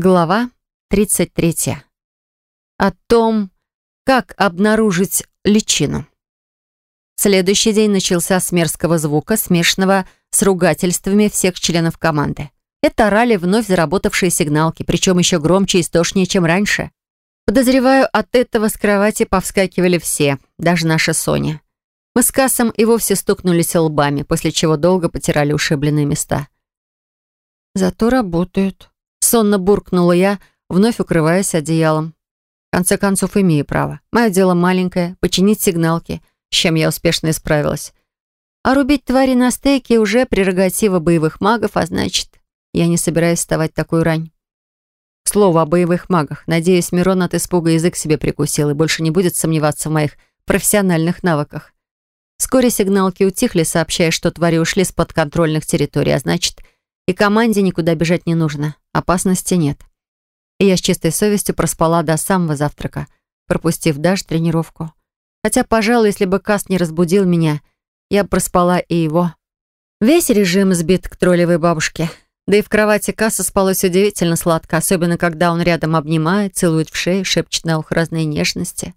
Глава 33. О том, как обнаружить личину. Следующий день начался с мерзкого звука, смешанного с ругательствами всех членов команды. Это орали вновь заработавшие сигналки, причем еще громче и истошнее, чем раньше. Подозреваю, от этого с кровати повскакивали все, даже наша Соня. Мы с Кассом и вовсе стукнулись лбами, после чего долго потирали ушибленные места. «Зато работают», Сонно буркнула я, вновь укрываясь одеялом. В конце концов, имею право. Мое дело маленькое — починить сигналки, с чем я успешно исправилась. А рубить твари на стейке уже прерогатива боевых магов, а значит, я не собираюсь вставать такую рань. Слово о боевых магах. Надеюсь, Мирон от испуга язык себе прикусил и больше не будет сомневаться в моих профессиональных навыках. Вскоре сигналки утихли, сообщая, что твари ушли с подконтрольных территорий, а значит, и команде никуда бежать не нужно. Опасности нет. И я с чистой совестью проспала до самого завтрака, пропустив даже тренировку. Хотя, пожалуй, если бы Каст не разбудил меня, я бы проспала и его. Весь режим сбит к троллевой бабушке. Да и в кровати Касса спалось удивительно сладко, особенно когда он рядом обнимает, целует в шею, шепчет на ухо разные нежности.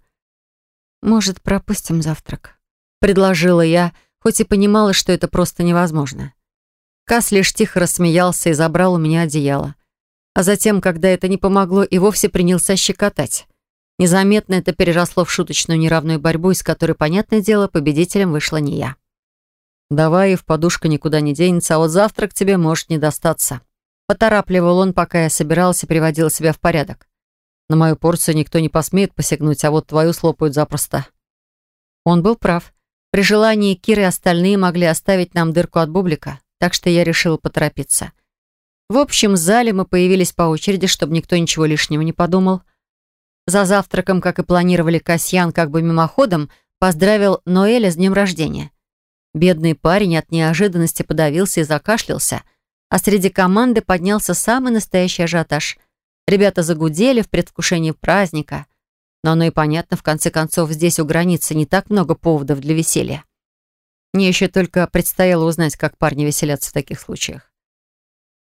«Может, пропустим завтрак?» — предложила я, хоть и понимала, что это просто невозможно. Кас лишь тихо рассмеялся и забрал у меня одеяло. А затем, когда это не помогло, и вовсе принялся щекотать. Незаметно это переросло в шуточную неравную борьбу, из которой, понятное дело, победителем вышла не я. «Давай, в подушка никуда не денется, а вот завтрак тебе может не достаться». Поторапливал он, пока я собирался и приводил себя в порядок. На мою порцию никто не посмеет посягнуть, а вот твою слопают запросто. Он был прав. При желании Киры и остальные могли оставить нам дырку от бублика так что я решила поторопиться. В общем зале мы появились по очереди, чтобы никто ничего лишнего не подумал. За завтраком, как и планировали, Касьян как бы мимоходом поздравил Ноэля с днем рождения. Бедный парень от неожиданности подавился и закашлялся, а среди команды поднялся самый настоящий ажиотаж. Ребята загудели в предвкушении праздника. Но оно и понятно, в конце концов, здесь у границы не так много поводов для веселья. Мне еще только предстояло узнать, как парни веселятся в таких случаях.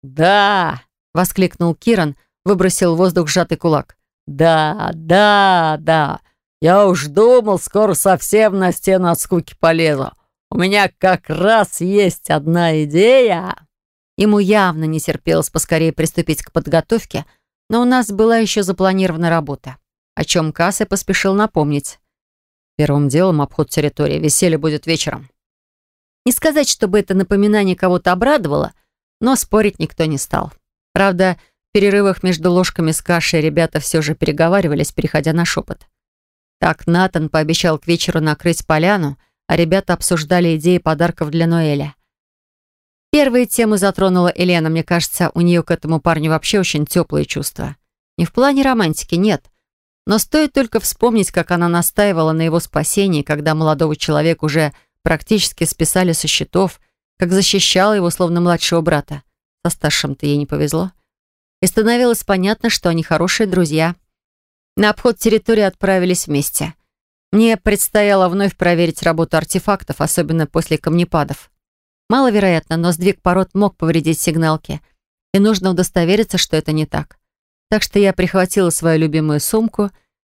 «Да!» — воскликнул Киран, выбросил в воздух сжатый кулак. «Да, да, да! Я уж думал, скоро совсем на стену от скуки полезу. У меня как раз есть одна идея!» Ему явно не терпелось поскорее приступить к подготовке, но у нас была еще запланирована работа, о чем Касса поспешил напомнить. «Первым делом обход территории. Веселье будет вечером». Не сказать, чтобы это напоминание кого-то обрадовало, но спорить никто не стал. Правда, в перерывах между ложками с кашей ребята все же переговаривались, переходя на шепот. Так Натан пообещал к вечеру накрыть поляну, а ребята обсуждали идеи подарков для Ноэля. Первую тему затронула Елена. Мне кажется, у нее к этому парню вообще очень теплые чувства. Не в плане романтики, нет. Но стоит только вспомнить, как она настаивала на его спасении, когда молодого человека уже практически списали со счетов, как защищала его, словно младшего брата. Со старшим-то ей не повезло. И становилось понятно, что они хорошие друзья. На обход территории отправились вместе. Мне предстояло вновь проверить работу артефактов, особенно после камнепадов. Маловероятно, но сдвиг пород мог повредить сигналки, и нужно удостовериться, что это не так. Так что я прихватила свою любимую сумку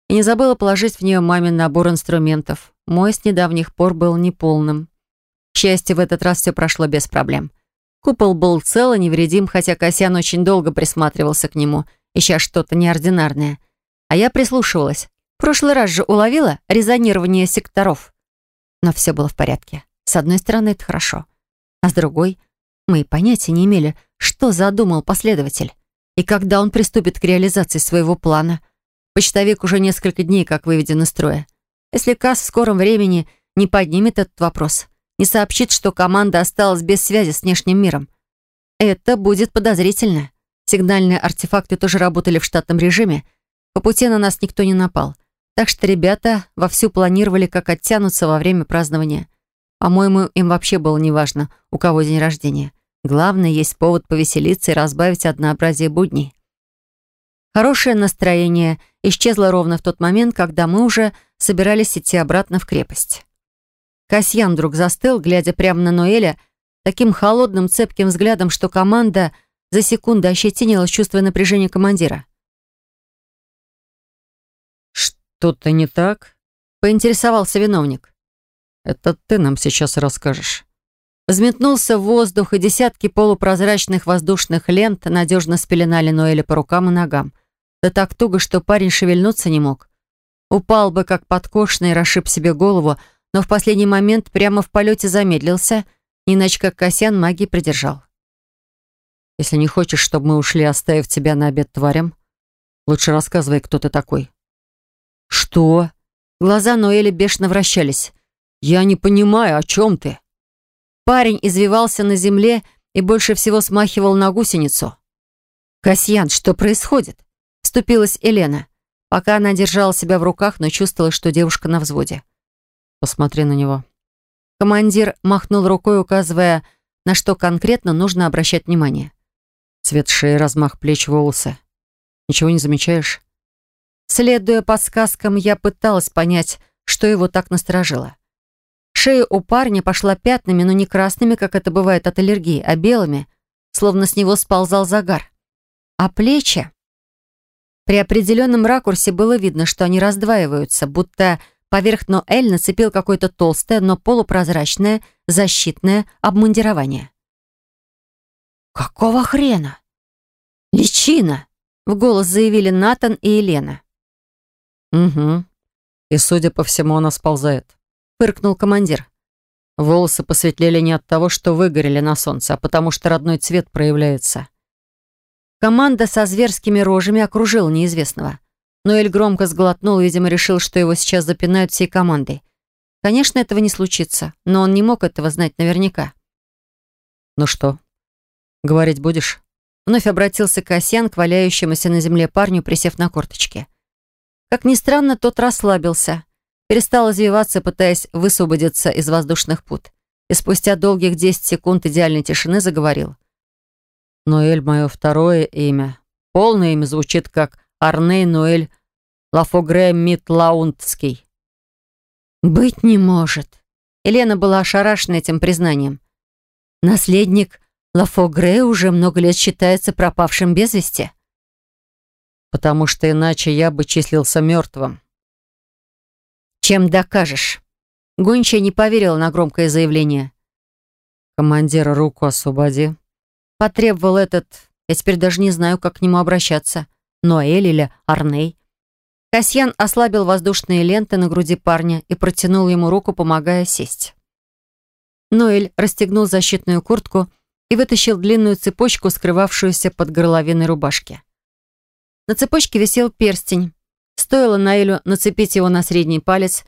и не забыла положить в нее мамин набор инструментов. Мой с недавних пор был неполным. К счастью, в этот раз все прошло без проблем. Купол был цел и невредим, хотя Касьян очень долго присматривался к нему, ища что-то неординарное. А я прислушивалась. В прошлый раз же уловила резонирование секторов. Но все было в порядке. С одной стороны, это хорошо. А с другой, мы и понятия не имели, что задумал последователь. И когда он приступит к реализации своего плана. Почтовик уже несколько дней как выведен из строя если Касс в скором времени не поднимет этот вопрос, не сообщит, что команда осталась без связи с внешним миром. Это будет подозрительно. Сигнальные артефакты тоже работали в штатном режиме. По пути на нас никто не напал. Так что ребята вовсю планировали, как оттянуться во время празднования. По-моему, им вообще было неважно, у кого день рождения. Главное, есть повод повеселиться и разбавить однообразие будней. Хорошее настроение исчезло ровно в тот момент, когда мы уже собирались идти обратно в крепость. Касьян вдруг застыл, глядя прямо на Ноэля, таким холодным, цепким взглядом, что команда за секунду ощетинилась, чувствуя напряжение командира. «Что-то не так?» — поинтересовался виновник. «Это ты нам сейчас расскажешь». Взметнулся в воздух, и десятки полупрозрачных воздушных лент надежно спеленали Ноэля по рукам и ногам. Да так туго, что парень шевельнуться не мог. Упал бы, как подкошенный, расшиб себе голову, но в последний момент прямо в полете замедлился, иначе как Касьян магии придержал. «Если не хочешь, чтобы мы ушли, оставив тебя на обед тварям, лучше рассказывай, кто ты такой». «Что?» Глаза Ноэля бешено вращались. «Я не понимаю, о чем ты?» Парень извивался на земле и больше всего смахивал на гусеницу. «Касьян, что происходит?» Вступилась Елена. Пока она держала себя в руках, но чувствовала, что девушка на взводе. «Посмотри на него». Командир махнул рукой, указывая, на что конкретно нужно обращать внимание. Цвет шеи, размах плеч, волосы. Ничего не замечаешь? Следуя подсказкам, я пыталась понять, что его так насторожило. Шея у парня пошла пятнами, но не красными, как это бывает от аллергии, а белыми, словно с него сползал загар. А плечи? При определенном ракурсе было видно, что они раздваиваются, будто поверх Ноэль нацепил какое-то толстое, но полупрозрачное, защитное обмундирование. «Какого хрена?» «Личина!» — в голос заявили Натан и Елена. «Угу. И, судя по всему, она сползает фыркнул командир. Волосы посветлели не от того, что выгорели на солнце, а потому что родной цвет проявляется. Команда со зверскими рожами окружила неизвестного. Ноэль громко сглотнул, видимо, решил, что его сейчас запинают всей командой. Конечно, этого не случится, но он не мог этого знать наверняка. «Ну что, говорить будешь?» Вновь обратился Касьян к валяющемуся на земле парню, присев на корточки. Как ни странно, тот расслабился перестал извиваться, пытаясь высвободиться из воздушных пут. И спустя долгих 10 секунд идеальной тишины заговорил. «Ноэль — мое второе имя. Полное имя звучит как Арней Ноэль Лафогре Митлаундский». «Быть не может». Елена была ошарашена этим признанием. «Наследник Лафогре уже много лет считается пропавшим без вести». «Потому что иначе я бы числился мертвым», «Чем докажешь?» Гончая не поверила на громкое заявление. «Командира, руку освободи». Потребовал этот... Я теперь даже не знаю, как к нему обращаться. Ноэль или Арней. Касьян ослабил воздушные ленты на груди парня и протянул ему руку, помогая сесть. Ноэль расстегнул защитную куртку и вытащил длинную цепочку, скрывавшуюся под горловиной рубашки. На цепочке висел перстень, Стоило Наэлю нацепить его на средний палец,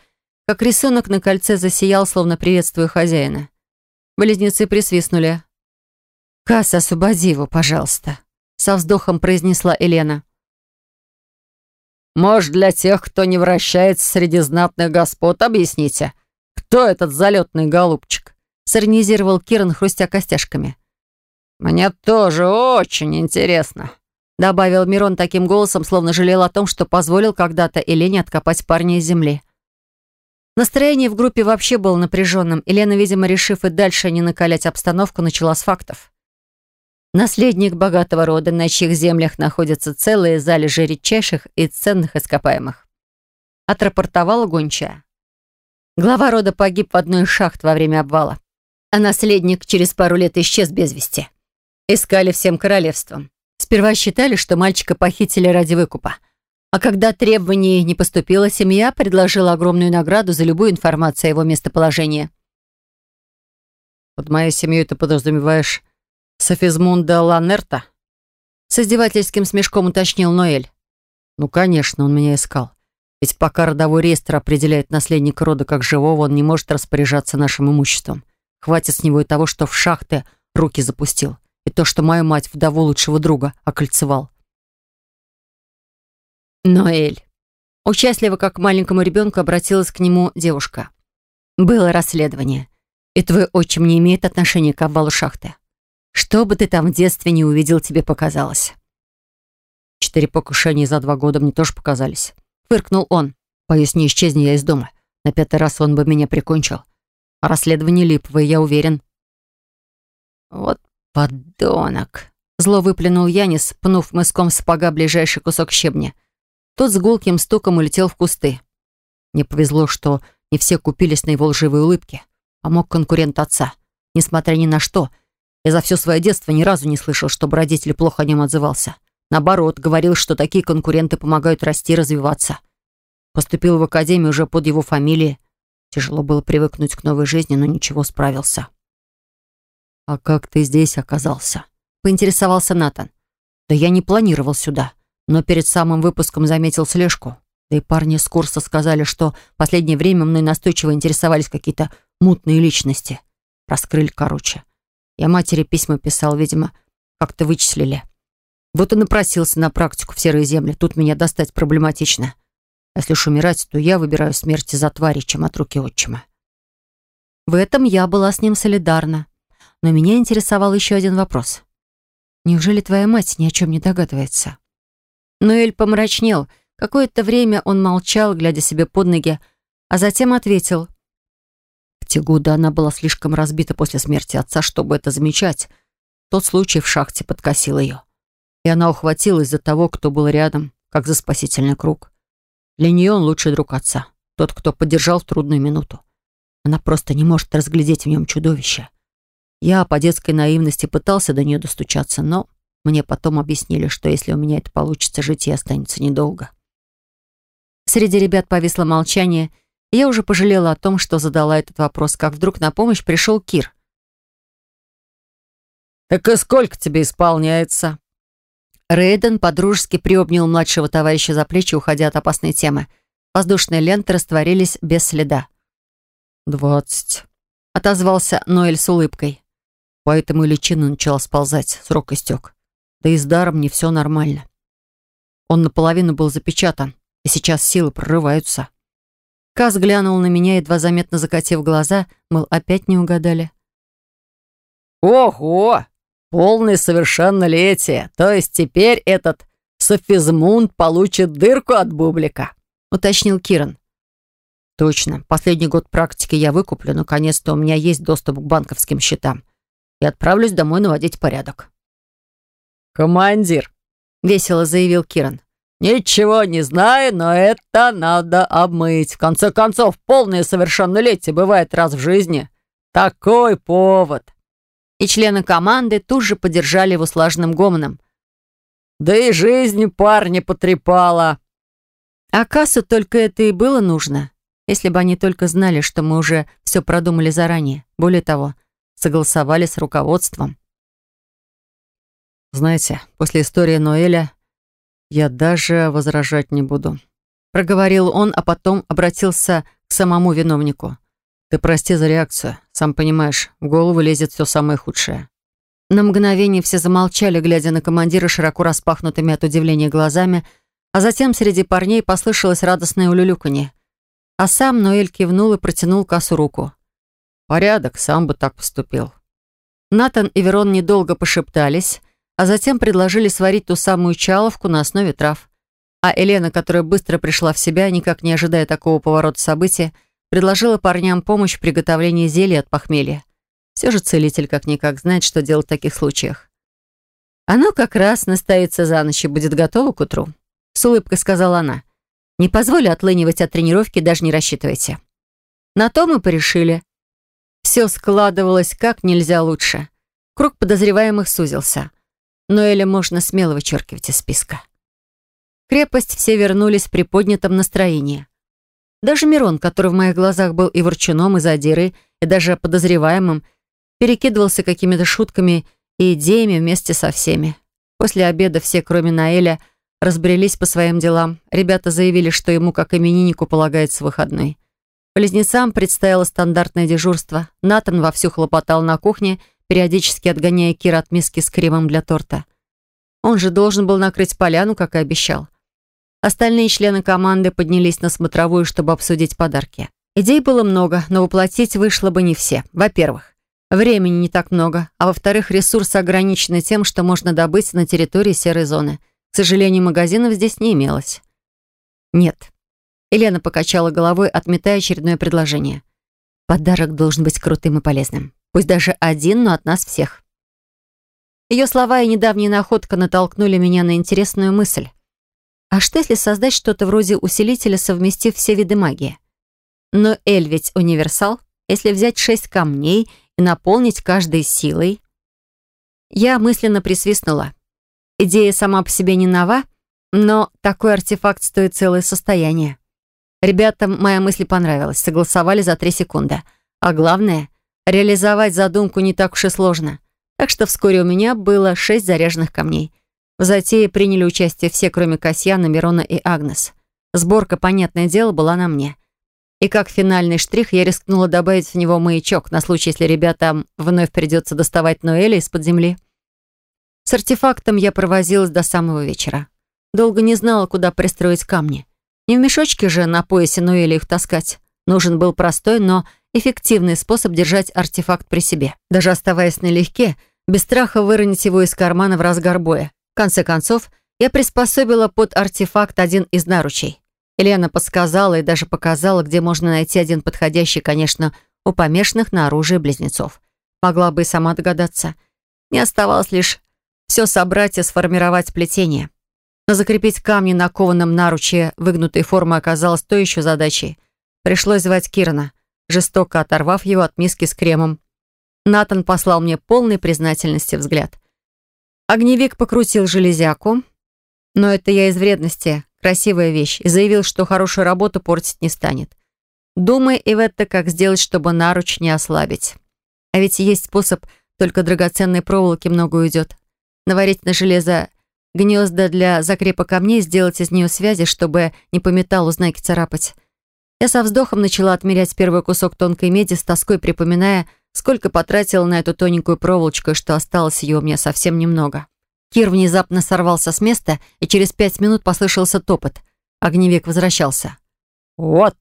как рисунок на кольце засиял, словно приветствуя хозяина. Близнецы присвистнули. «Касс, освободи его, пожалуйста», — со вздохом произнесла Елена. «Может, для тех, кто не вращается среди знатных господ, объясните, кто этот залетный голубчик?» — сорнизировал Киран, хрустя костяшками. «Мне тоже очень интересно», добавил Мирон таким голосом, словно жалел о том, что позволил когда-то Елене откопать парня из земли. Настроение в группе вообще было напряженным, и Лена, видимо, решив и дальше не накалять обстановку, начала с фактов. Наследник богатого рода, на чьих землях находятся целые залежи редчайших и ценных ископаемых. Отрапортовала гончая. Глава рода погиб в одной из шахт во время обвала, а наследник через пару лет исчез без вести. Искали всем королевством. Сперва считали, что мальчика похитили ради выкупа. А когда требований не поступило, семья предложила огромную награду за любую информацию о его местоположении. «Под моей семьей ты подразумеваешь Софизмунда Ланерта?» С издевательским смешком уточнил Ноэль. «Ну, конечно, он меня искал. Ведь пока родовой реестр определяет наследника рода как живого, он не может распоряжаться нашим имуществом. Хватит с него и того, что в шахты руки запустил и то, что мою мать, вдову лучшего друга, окольцевал. Ноэль. Участливо, как к маленькому ребенку, обратилась к нему девушка. Было расследование, и твой отчим не имеет отношения к обвалу шахты. Что бы ты там в детстве не увидел, тебе показалось. Четыре покушения за два года мне тоже показались. Фыркнул он. Боюсь, не исчезни я из дома. На пятый раз он бы меня прикончил. А расследование липовое, я уверен. Вот «Подонок!» Зло выплюнул Янис, пнув мыском сапога ближайший кусок щебня. Тот с гулким стуком улетел в кусты. Мне повезло, что не все купились на его лживые улыбки. Помог конкурент отца. Несмотря ни на что, я за все свое детство ни разу не слышал, чтобы родитель плохо о нем отзывался. Наоборот, говорил, что такие конкуренты помогают расти и развиваться. Поступил в академию уже под его фамилией. Тяжело было привыкнуть к новой жизни, но ничего, справился. «А как ты здесь оказался?» — поинтересовался Натан. «Да я не планировал сюда, но перед самым выпуском заметил слежку. Да и парни с курса сказали, что в последнее время мной настойчиво интересовались какие-то мутные личности. Раскрыли, короче. Я матери письма писал, видимо, как-то вычислили. Вот и напросился на практику в серые земли. Тут меня достать проблематично. Если уж умирать, то я выбираю смерти за твари, чем от руки отчима. В этом я была с ним солидарна. Но меня интересовал еще один вопрос. Неужели твоя мать ни о чем не догадывается? Ноэль помрачнел. Какое-то время он молчал, глядя себе под ноги, а затем ответил. Те годы она была слишком разбита после смерти отца, чтобы это замечать. Тот случай в шахте подкосил ее. И она ухватилась за того, кто был рядом, как за спасительный круг. Для нее он лучший друг отца, тот, кто поддержал в трудную минуту. Она просто не может разглядеть в нем чудовище. Я по детской наивности пытался до нее достучаться, но мне потом объяснили, что если у меня это получится, жить ей останется недолго. Среди ребят повисло молчание, и я уже пожалела о том, что задала этот вопрос, как вдруг на помощь пришел Кир. «Так и сколько тебе исполняется?» Рейден подружески приобнял младшего товарища за плечи, уходя от опасной темы. Воздушные ленты растворились без следа. «Двадцать», — отозвался Ноэль с улыбкой. Поэтому и личина начала сползать, срок истек. Да и с даром не все нормально. Он наполовину был запечатан, и сейчас силы прорываются. Каз глянул на меня, едва заметно закатив глаза, мол, опять не угадали. «Ого! полное совершеннолетие. То есть теперь этот софизмунд получит дырку от бублика», — уточнил Киран. «Точно. Последний год практики я выкуплю. Наконец-то у меня есть доступ к банковским счетам. И отправлюсь домой наводить порядок». «Командир», — весело заявил Киран. «Ничего не знаю, но это надо обмыть. В конце концов, полное совершеннолетие бывает раз в жизни. Такой повод» и члены команды тут же поддержали его слаженным гомоном. «Да и жизнь парня потрепала!» А Кассу только это и было нужно, если бы они только знали, что мы уже все продумали заранее. Более того, согласовали с руководством. «Знаете, после истории Ноэля я даже возражать не буду», проговорил он, а потом обратился к самому виновнику. Ты прости за реакцию. Сам понимаешь, в голову лезет все самое худшее. На мгновение все замолчали, глядя на командира широко распахнутыми от удивления глазами, а затем среди парней послышалось радостное улюлюканье. А сам Ноэль кивнул и протянул косу руку. «Порядок, сам бы так поступил». Натан и Верон недолго пошептались, а затем предложили сварить ту самую чаловку на основе трав. А Елена, которая быстро пришла в себя, никак не ожидая такого поворота событий, Предложила парням помощь в приготовлении зелья от похмелья. Все же целитель как-никак знает, что делать в таких случаях. «Оно как раз настоится за ночь и будет готово к утру», — с улыбкой сказала она. «Не позволю отлынивать от тренировки, даже не рассчитывайте». На то мы порешили. Все складывалось как нельзя лучше. Круг подозреваемых сузился. Но Эля можно смело вычеркивать из списка. Крепость все вернулись в приподнятом настроении. Даже Мирон, который в моих глазах был и ворчуном, и задирой, и даже подозреваемым, перекидывался какими-то шутками и идеями вместе со всеми. После обеда все, кроме Наэля, разбрелись по своим делам. Ребята заявили, что ему, как имениннику, полагается выходной. Близнецам предстояло стандартное дежурство. Натан вовсю хлопотал на кухне, периодически отгоняя Кира от миски с кремом для торта. Он же должен был накрыть поляну, как и обещал. Остальные члены команды поднялись на смотровую, чтобы обсудить подарки. Идей было много, но воплотить вышло бы не все. Во-первых, времени не так много, а во-вторых, ресурсы ограничены тем, что можно добыть на территории серой зоны. К сожалению, магазинов здесь не имелось. Нет. Елена покачала головой, отметая очередное предложение. Подарок должен быть крутым и полезным. Пусть даже один, но от нас всех. Ее слова и недавняя находка натолкнули меня на интересную мысль. А что если создать что-то вроде усилителя, совместив все виды магии? Но Эль ведь универсал. Если взять шесть камней и наполнить каждой силой... Я мысленно присвистнула. Идея сама по себе не нова, но такой артефакт стоит целое состояние. Ребятам моя мысль понравилась, согласовали за три секунды. А главное, реализовать задумку не так уж и сложно. Так что вскоре у меня было шесть заряженных камней. В затее приняли участие все, кроме Касьяна, Мирона и Агнес. Сборка, понятное дело, была на мне. И как финальный штрих я рискнула добавить в него маячок на случай, если ребятам вновь придется доставать Ноэля из-под земли. С артефактом я провозилась до самого вечера. Долго не знала, куда пристроить камни. Не в мешочке же на поясе Ноэля их таскать. Нужен был простой, но эффективный способ держать артефакт при себе. Даже оставаясь налегке, без страха выронить его из кармана в разгар боя. В конце концов, я приспособила под артефакт один из наручей. Елена подсказала и даже показала, где можно найти один подходящий, конечно, у помешанных на оружие близнецов. Могла бы и сама догадаться. Не оставалось лишь все собрать и сформировать плетение. Но закрепить камни на кованом наруче выгнутой формы оказалось то еще задачей. Пришлось звать Кирана, жестоко оторвав его от миски с кремом. Натан послал мне полный признательности взгляд. Огневик покрутил железяку, но это я из вредности, красивая вещь, и заявил, что хорошую работу портить не станет. Думай, Иветта, как сделать, чтобы наруч не ослабить. А ведь есть способ, только драгоценной проволоки много уйдет. Наварить на железо гнезда для закрепа камней, сделать из нее связи, чтобы не по металлу знаки царапать. Я со вздохом начала отмерять первый кусок тонкой меди, с тоской припоминая, сколько потратила на эту тоненькую проволочку, и что осталось ее у меня совсем немного. Кир внезапно сорвался с места, и через пять минут послышался топот. Огневик возвращался. «Вот!»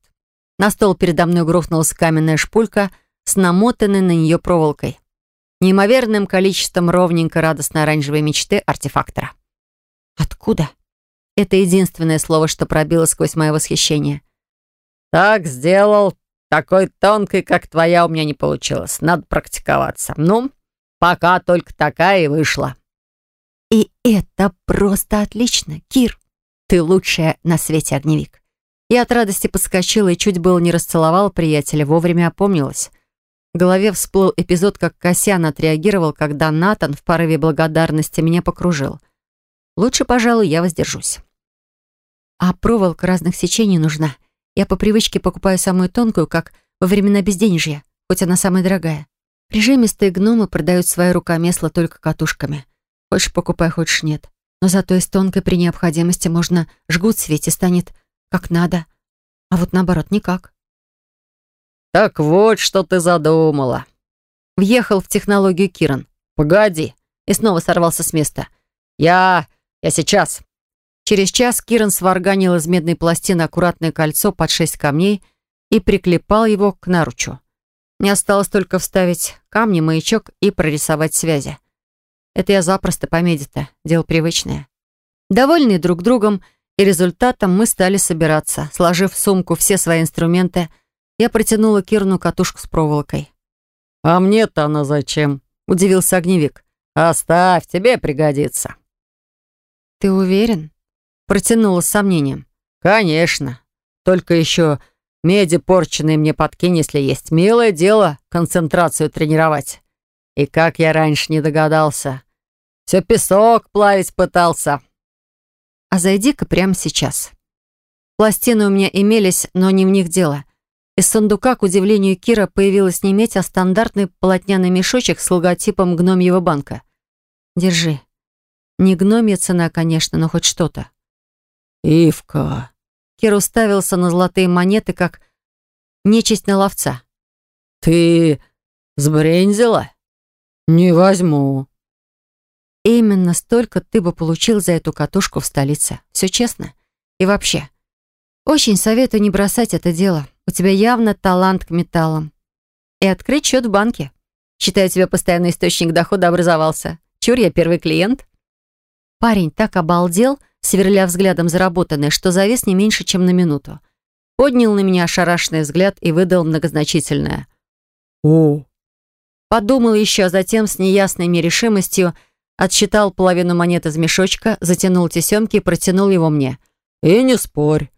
На стол передо мной грохнулась каменная шпулька с намотанной на нее проволокой. Неимоверным количеством ровненько радостно оранжевой мечты артефактора. «Откуда?» Это единственное слово, что пробило сквозь мое восхищение. «Так сделал. Такой тонкой, как твоя, у меня не получилось. Надо практиковаться. Ну, пока только такая и вышла». «И это просто отлично, Кир. Ты лучшая на свете огневик». Я от радости подскочила и чуть было не расцеловала приятеля, вовремя опомнилась. В голове всплыл эпизод, как Косян отреагировал, когда Натан в порыве благодарности меня покружил. Лучше, пожалуй, я воздержусь. А проволока разных сечений нужна. Я по привычке покупаю самую тонкую, как во времена безденежья, хоть она самая дорогая. Прижимистые гномы продают свои рукомесла только катушками. Хочешь покупай, хочешь нет. Но зато из тонкой при необходимости можно жгут светить и станет как надо. А вот наоборот никак. «Так вот, что ты задумала». Въехал в технологию Киран. «Погоди». И снова сорвался с места. «Я... я сейчас». Через час Киран сварганил из медной пластины аккуратное кольцо под шесть камней и приклепал его к наручу. Не осталось только вставить камни, маячок и прорисовать связи. Это я запросто по меди-то, дело привычное. Довольные друг другом и результатом мы стали собираться. Сложив в сумку все свои инструменты, я протянула Кирну катушку с проволокой. «А мне-то она зачем?» — удивился огневик. «Оставь, тебе пригодится». «Ты уверен?» Протянула с сомнением. «Конечно. Только еще меди порченые мне подкинь, если есть. Милое дело концентрацию тренировать. И как я раньше не догадался. Все песок плавить пытался». «А зайди-ка прямо сейчас». Пластины у меня имелись, но не в них дело. Из сундука, к удивлению Кира, появилась не медь, а стандартный полотняный мешочек с логотипом гномьего банка. «Держи. Не гномья цена, конечно, но хоть что-то». «Ивка!» Кир уставился на золотые монеты, как нечисть на ловца. «Ты сбрендила? Не возьму». «Именно столько ты бы получил за эту катушку в столице. Все честно. И вообще, очень советую не бросать это дело. У тебя явно талант к металлам. И открыть счет в банке. Считаю, у тебя постоянный источник дохода образовался. Чур, я первый клиент». Парень так обалдел, сверля взглядом заработанное, что завис не меньше, чем на минуту. Поднял на меня ошарашенный взгляд и выдал многозначительное. «О!» Подумал еще, а затем с неясной мне решимостью отсчитал половину монет из мешочка, затянул тесемки и протянул его мне. «И не спорь.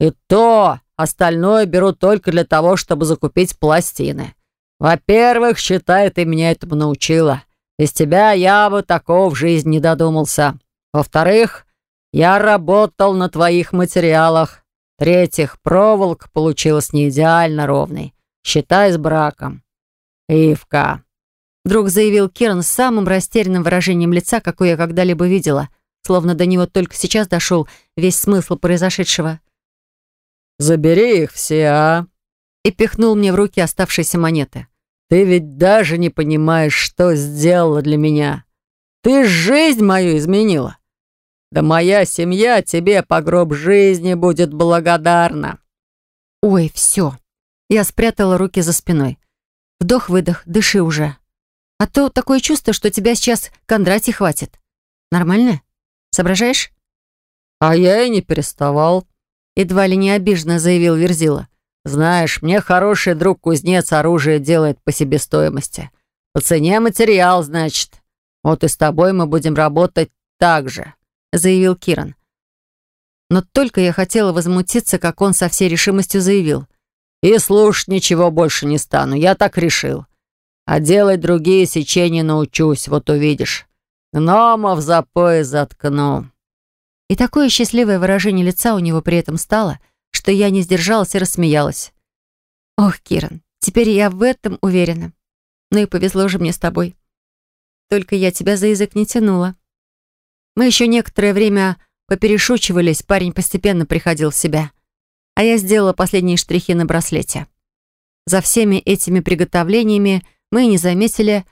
И то остальное беру только для того, чтобы закупить пластины. Во-первых, считай, ты меня этому научила. Без тебя я бы такого в жизни не додумался. Во-вторых, я работал на твоих материалах. В-третьих, проволока получилась не идеально ровной. Считай с браком. Ивка. Вдруг заявил Киран с самым растерянным выражением лица, какое я когда-либо видела, словно до него только сейчас дошел весь смысл произошедшего. «Забери их все, а!» И пихнул мне в руки оставшиеся монеты. «Ты ведь даже не понимаешь, что сделала для меня. Ты жизнь мою изменила. Да моя семья тебе по гроб жизни будет благодарна». «Ой, все!» Я спрятала руки за спиной. Вдох-выдох, дыши уже. А то такое чувство, что тебя сейчас Кондрати хватит. Нормально? Соображаешь?» «А я и не переставал», — едва ли не обиженно заявил Верзила. «Знаешь, мне хороший друг-кузнец оружие делает по себестоимости. По цене материал, значит. Вот и с тобой мы будем работать так же», — заявил Киран. Но только я хотела возмутиться, как он со всей решимостью заявил. «И слушать ничего больше не стану, я так решил. А делать другие сечения научусь, вот увидишь. Гномов за пояс заткну». И такое счастливое выражение лица у него при этом стало, что я не сдержалась и рассмеялась. «Ох, Киран, теперь я в этом уверена. Ну и повезло же мне с тобой. Только я тебя за язык не тянула». Мы еще некоторое время поперешучивались, парень постепенно приходил в себя. А я сделала последние штрихи на браслете. За всеми этими приготовлениями мы не заметили,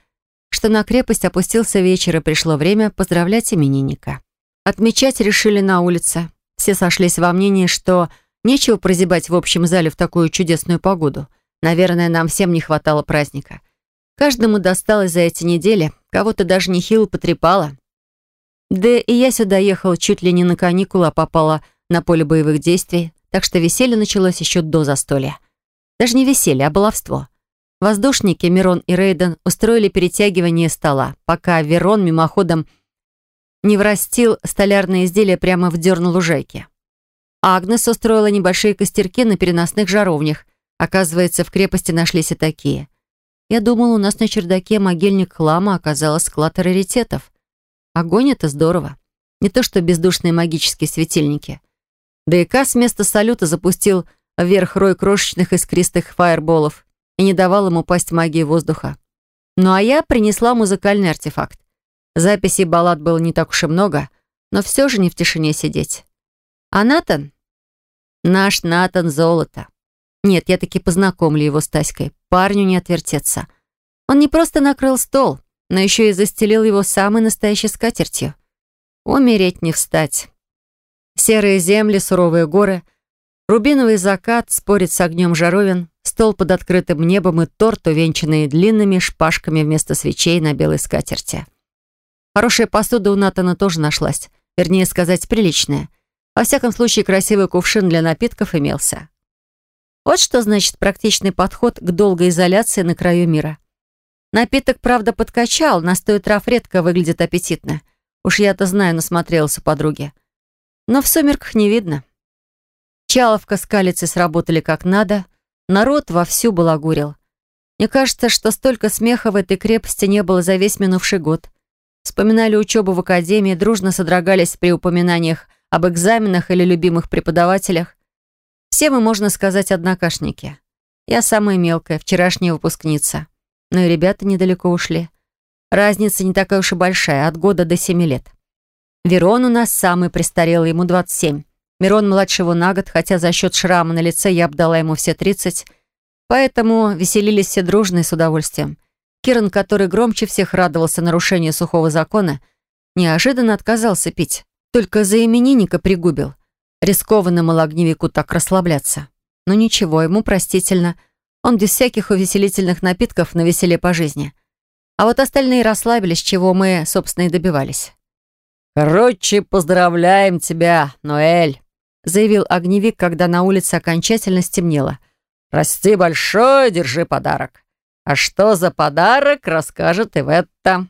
что на крепость опустился вечер и пришло время поздравлять именинника. Отмечать решили на улице. Все сошлись во мнении, что нечего прозябать в общем зале в такую чудесную погоду. Наверное, нам всем не хватало праздника. Каждому досталось за эти недели, кого-то даже нехило потрепало. Да и я сюда ехала чуть ли не на каникулы, а попала на поле боевых действий, так что веселье началось еще до застолья. Даже не веселье, а баловство. Воздушники Мирон и Рейден устроили перетягивание стола, пока Верон мимоходом не врастил столярные изделия прямо в дерн лужайки. Агнес устроила небольшие костерки на переносных жаровнях. Оказывается, в крепости нашлись и такие. Я думала, у нас на чердаке могильник хлама оказалось склад раритетов. Огонь — это здорово. Не то что бездушные магические светильники. ДК с места салюта запустил вверх рой крошечных искристых фаерболов и не давал ему упасть магии воздуха. Ну а я принесла музыкальный артефакт. Записей баллад было не так уж и много, но все же не в тишине сидеть. А Натан? Наш Натан золото. Нет, я таки познакомлю его с Таськой. Парню не отвертеться. Он не просто накрыл стол, но еще и застелил его самой настоящей скатертью. Умереть не встать. Серые земли, суровые горы, рубиновый закат спорит с огнем жаровин, стол под открытым небом и торт, увенчанный длинными шпажками вместо свечей на белой скатерти. Хорошая посуда у Натана тоже нашлась, вернее сказать, приличная. Во всяком случае, красивый кувшин для напитков имелся. Вот что значит практичный подход к долгой изоляции на краю мира. Напиток, правда, подкачал, настой трав редко выглядит аппетитно. Уж я-то знаю, насмотрелась у подруги. Но в сумерках не видно. Чаловка с калицей сработали как надо — Народ вовсю балагурил. Мне кажется, что столько смеха в этой крепости не было за весь минувший год. Вспоминали учебу в академии, дружно содрогались при упоминаниях об экзаменах или любимых преподавателях. Все мы, можно сказать, однокашники. Я самая мелкая, вчерашняя выпускница. Но и ребята недалеко ушли. Разница не такая уж и большая, от года до семи лет. Верон у нас самый престарелый, ему 27. Мирон младшего на год, хотя за счет шрама на лице я обдала ему все 30, поэтому веселились все дружно и с удовольствием. Киран, который громче всех радовался нарушению сухого закона, неожиданно отказался пить. Только за именинника пригубил. Рискованно малогневику так расслабляться. Но ничего, ему простительно. Он без всяких увеселительных напитков на веселе по жизни. А вот остальные расслабились, чего мы, собственно, и добивались. «Короче, поздравляем тебя, Ноэль!» заявил огневик, когда на улице окончательно стемнело. «Расти большой, держи подарок. А что за подарок, расскажет и в это».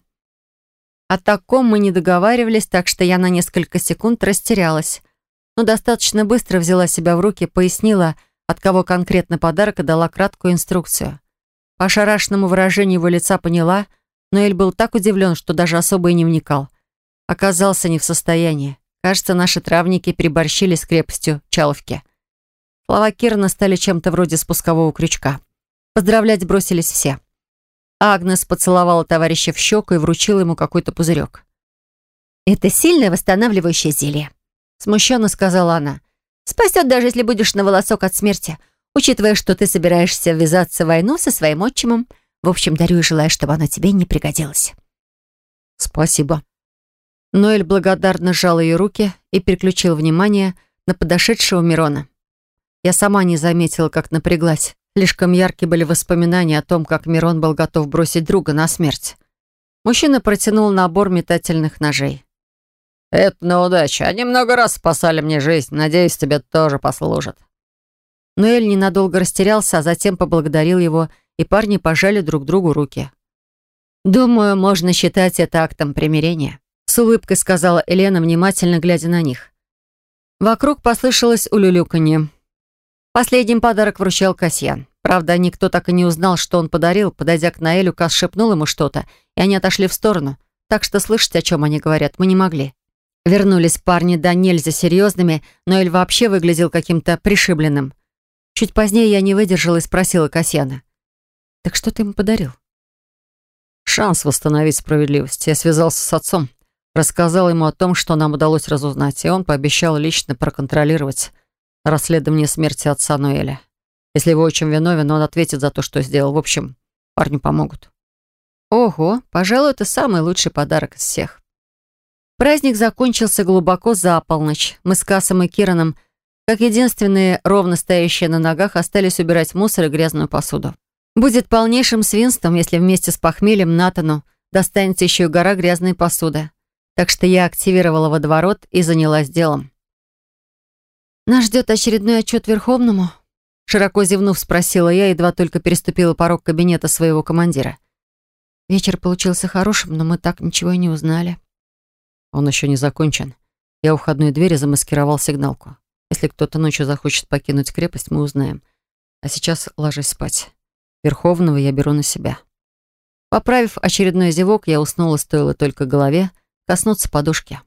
О таком мы не договаривались, так что я на несколько секунд растерялась. Но достаточно быстро взяла себя в руки, пояснила, от кого конкретно подарок и дала краткую инструкцию. По ошарашенному выражению его лица поняла, но Эль был так удивлен, что даже особо и не вникал. Оказался не в состоянии. Кажется, наши травники переборщили с крепостью Чаловки. Слова Кирна стали чем-то вроде спускового крючка. Поздравлять бросились все. Агнес поцеловала товарища в щеку и вручила ему какой-то пузырек. «Это сильное восстанавливающее зелье», — смущенно сказала она. «Спасет, даже если будешь на волосок от смерти, учитывая, что ты собираешься ввязаться в войну со своим отчимом. В общем, дарю и желаю, чтобы оно тебе не пригодилось». «Спасибо». Ноэль благодарно сжал ее руки и переключил внимание на подошедшего Мирона. Я сама не заметила, как напряглась. Слишком яркие были воспоминания о том, как Мирон был готов бросить друга на смерть. Мужчина протянул набор метательных ножей. «Это на удачу. Они много раз спасали мне жизнь. Надеюсь, тебе тоже послужат». Ноэль ненадолго растерялся, а затем поблагодарил его, и парни пожали друг другу руки. «Думаю, можно считать это актом примирения», — с улыбкой сказала Елена, внимательно глядя на них. Вокруг послышалось улюлюканье. Последним подарок вручал Касьян. Правда, никто так и не узнал, что он подарил. Подойдя к Наэлю, Кас шепнул ему что-то, и они отошли в сторону. Так что слышать, о чем они говорят, мы не могли. Вернулись парни да нельзя серьезными, но Эль вообще выглядел каким-то пришибленным. Чуть позднее я не выдержала и спросила Касьяна. «Так что ты ему подарил?» «Шанс восстановить справедливость. Я связался с отцом, рассказал ему о том, что нам удалось разузнать, и он пообещал лично проконтролировать расследование смерти отца Ноэля. Если его очень виновен, он ответит за то, что сделал. В общем, парню помогут. Ого, пожалуй, это самый лучший подарок из всех. Праздник закончился глубоко за полночь. Мы с Кассом и Кираном, как единственные ровно стоящие на ногах, остались убирать мусор и грязную посуду. Будет полнейшим свинством, если вместе с похмельем Натану достанется еще и гора грязной посуды. Так что я активировала водоворот и занялась делом. «Нас ждет очередной отчет Верховному?» Широко зевнув, спросила я, едва только переступила порог кабинета своего командира. Вечер получился хорошим, но мы так ничего и не узнали. Он еще не закончен. Я у входной двери замаскировал сигналку. Если кто-то ночью захочет покинуть крепость, мы узнаем. А сейчас ложись спать. Верховного я беру на себя. Поправив очередной зевок, я уснула, стоило только голове коснуться подушки.